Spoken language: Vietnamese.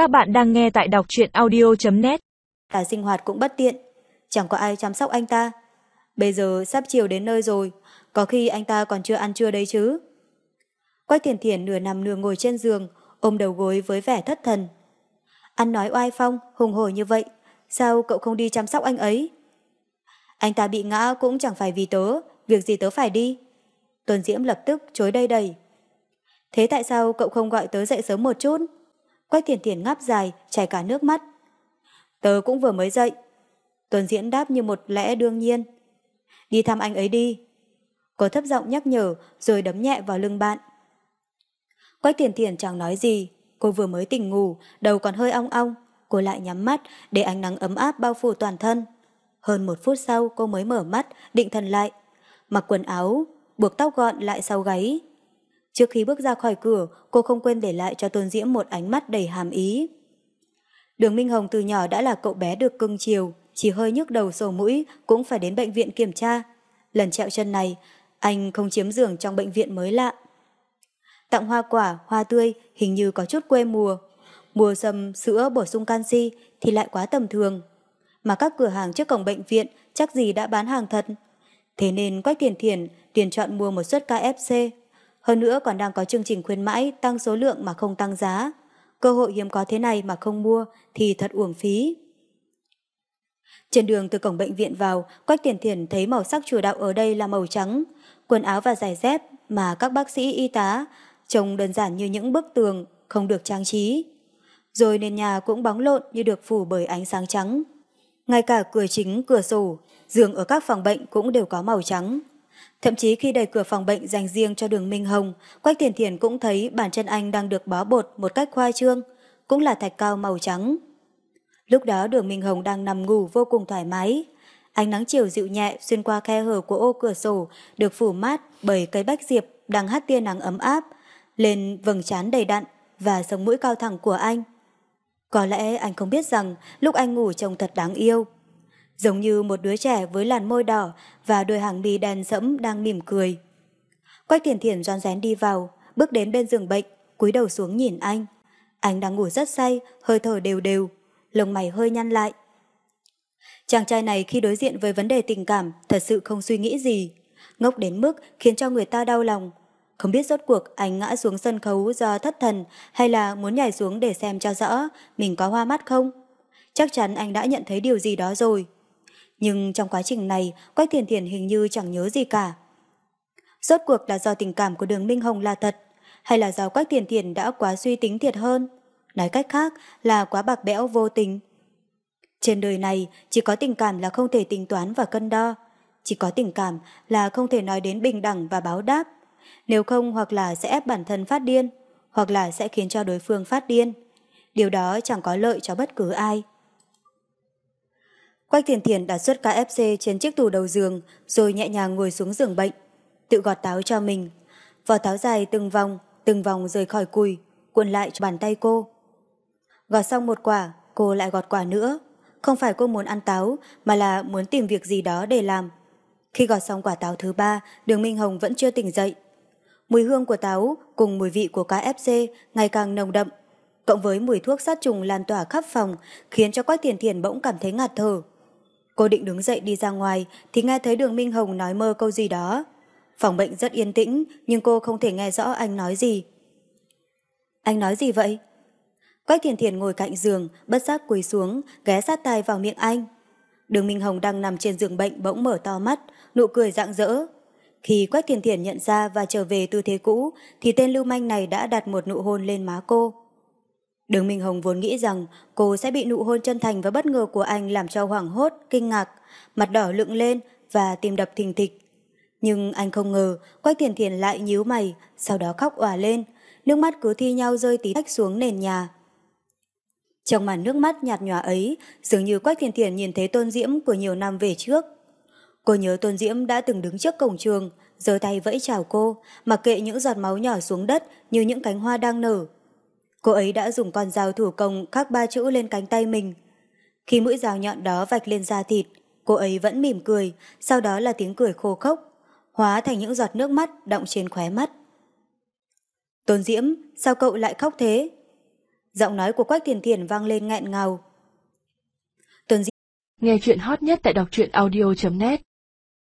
Các bạn đang nghe tại đọc truyện audio.net Cả sinh hoạt cũng bất tiện, chẳng có ai chăm sóc anh ta. Bây giờ sắp chiều đến nơi rồi, có khi anh ta còn chưa ăn trưa đấy chứ. Quách thiền thiền nửa nằm nửa ngồi trên giường, ôm đầu gối với vẻ thất thần. Ăn nói oai phong, hùng hổ như vậy, sao cậu không đi chăm sóc anh ấy? Anh ta bị ngã cũng chẳng phải vì tớ, việc gì tớ phải đi. Tuần Diễm lập tức chối đây đầy. Thế tại sao cậu không gọi tớ dậy sớm một chút? Quách thiền thiền ngáp dài, chảy cả nước mắt. Tớ cũng vừa mới dậy. Tuần Diễn đáp như một lẽ đương nhiên. Đi thăm anh ấy đi. Cô thấp giọng nhắc nhở rồi đấm nhẹ vào lưng bạn. Quách thiền thiền chẳng nói gì. Cô vừa mới tỉnh ngủ, đầu còn hơi ong ong. Cô lại nhắm mắt để ánh nắng ấm áp bao phủ toàn thân. Hơn một phút sau cô mới mở mắt, định thần lại. Mặc quần áo, buộc tóc gọn lại sau gáy. Trước khi bước ra khỏi cửa, cô không quên để lại cho Tôn Diễm một ánh mắt đầy hàm ý. Đường Minh Hồng từ nhỏ đã là cậu bé được cưng chiều, chỉ hơi nhức đầu sổ mũi cũng phải đến bệnh viện kiểm tra. Lần trẹo chân này, anh không chiếm giường trong bệnh viện mới lạ. Tặng hoa quả, hoa tươi hình như có chút quê mùa. Mùa sâm, sữa bổ sung canxi thì lại quá tầm thường. Mà các cửa hàng trước cổng bệnh viện chắc gì đã bán hàng thật. Thế nên Quách Thiền Thiền tiền chọn mua một suất KFC. Hơn nữa còn đang có chương trình khuyến mãi tăng số lượng mà không tăng giá. Cơ hội hiếm có thế này mà không mua thì thật uổng phí. Trên đường từ cổng bệnh viện vào, Quách Tiền Thiền thấy màu sắc chủ đạo ở đây là màu trắng. Quần áo và giày dép mà các bác sĩ y tá trông đơn giản như những bức tường, không được trang trí. Rồi nền nhà cũng bóng lộn như được phủ bởi ánh sáng trắng. Ngay cả cửa chính, cửa sổ, giường ở các phòng bệnh cũng đều có màu trắng. Thậm chí khi đẩy cửa phòng bệnh dành riêng cho đường Minh Hồng, Quách Thiền Thiền cũng thấy bàn chân anh đang được bó bột một cách khoa trương, cũng là thạch cao màu trắng. Lúc đó đường Minh Hồng đang nằm ngủ vô cùng thoải mái. Ánh nắng chiều dịu nhẹ xuyên qua khe hở của ô cửa sổ được phủ mát bởi cây bách diệp đang hát tia nắng ấm áp lên vầng trán đầy đặn và sống mũi cao thẳng của anh. Có lẽ anh không biết rằng lúc anh ngủ trông thật đáng yêu giống như một đứa trẻ với làn môi đỏ và đôi hàng mi đen sẫm đang mỉm cười. Quách thiền thiền rón rén đi vào, bước đến bên giường bệnh, cúi đầu xuống nhìn anh. Anh đang ngủ rất say, hơi thở đều đều, lông mày hơi nhăn lại. Chàng trai này khi đối diện với vấn đề tình cảm thật sự không suy nghĩ gì, ngốc đến mức khiến cho người ta đau lòng. Không biết rốt cuộc anh ngã xuống sân khấu do thất thần hay là muốn nhảy xuống để xem cho rõ mình có hoa mắt không? Chắc chắn anh đã nhận thấy điều gì đó rồi. Nhưng trong quá trình này, Quách Thiền Thiền hình như chẳng nhớ gì cả. Rốt cuộc là do tình cảm của đường Minh Hồng là thật, hay là do Quách Thiền Thiền đã quá suy tính thiệt hơn? Nói cách khác là quá bạc bẽo vô tình. Trên đời này, chỉ có tình cảm là không thể tính toán và cân đo. Chỉ có tình cảm là không thể nói đến bình đẳng và báo đáp. Nếu không hoặc là sẽ ép bản thân phát điên, hoặc là sẽ khiến cho đối phương phát điên. Điều đó chẳng có lợi cho bất cứ ai. Quách Thiền Thiền đặt suất KFC trên chiếc tủ đầu giường rồi nhẹ nhàng ngồi xuống giường bệnh, tự gọt táo cho mình. Vỏ táo dài từng vòng, từng vòng rời khỏi cùi, cuộn lại cho bàn tay cô. Gọt xong một quả, cô lại gọt quả nữa. Không phải cô muốn ăn táo, mà là muốn tìm việc gì đó để làm. Khi gọt xong quả táo thứ ba, đường Minh Hồng vẫn chưa tỉnh dậy. Mùi hương của táo cùng mùi vị của KFC ngày càng nồng đậm, cộng với mùi thuốc sát trùng lan tỏa khắp phòng khiến cho Quách Thiền Thiền bỗng cảm thấy ngạt thở. Cô định đứng dậy đi ra ngoài thì nghe thấy đường Minh Hồng nói mơ câu gì đó. Phòng bệnh rất yên tĩnh nhưng cô không thể nghe rõ anh nói gì. Anh nói gì vậy? Quách thiền thiền ngồi cạnh giường, bất giác quỳ xuống, ghé sát tai vào miệng anh. Đường Minh Hồng đang nằm trên giường bệnh bỗng mở to mắt, nụ cười rạng rỡ. Khi Quách thiền thiền nhận ra và trở về tư thế cũ, thì tên lưu manh này đã đặt một nụ hôn lên má cô. Đường Minh Hồng vốn nghĩ rằng cô sẽ bị nụ hôn chân thành và bất ngờ của anh làm cho hoảng hốt, kinh ngạc, mặt đỏ lựng lên và tim đập thình thịch. Nhưng anh không ngờ, Quách Thiền Thiền lại nhíu mày, sau đó khóc òa lên, nước mắt cứ thi nhau rơi tí tách xuống nền nhà. Trong màn nước mắt nhạt nhòa ấy, dường như Quách Thiền Thiền nhìn thấy tôn diễm của nhiều năm về trước. Cô nhớ tôn diễm đã từng đứng trước cổng trường, giơ tay vẫy chào cô, mặc kệ những giọt máu nhỏ xuống đất như những cánh hoa đang nở, Cô ấy đã dùng con dao thủ công khắc ba chữ lên cánh tay mình. Khi mũi dao nhọn đó vạch lên da thịt, cô ấy vẫn mỉm cười, sau đó là tiếng cười khô khốc, hóa thành những giọt nước mắt động trên khóe mắt. Tôn Diễm, sao cậu lại khóc thế? Giọng nói của Quách Thiền Thiền vang lên nghẹn ngào. Tôn Diễm, Nghe chuyện hot nhất tại đọc truyện audio.net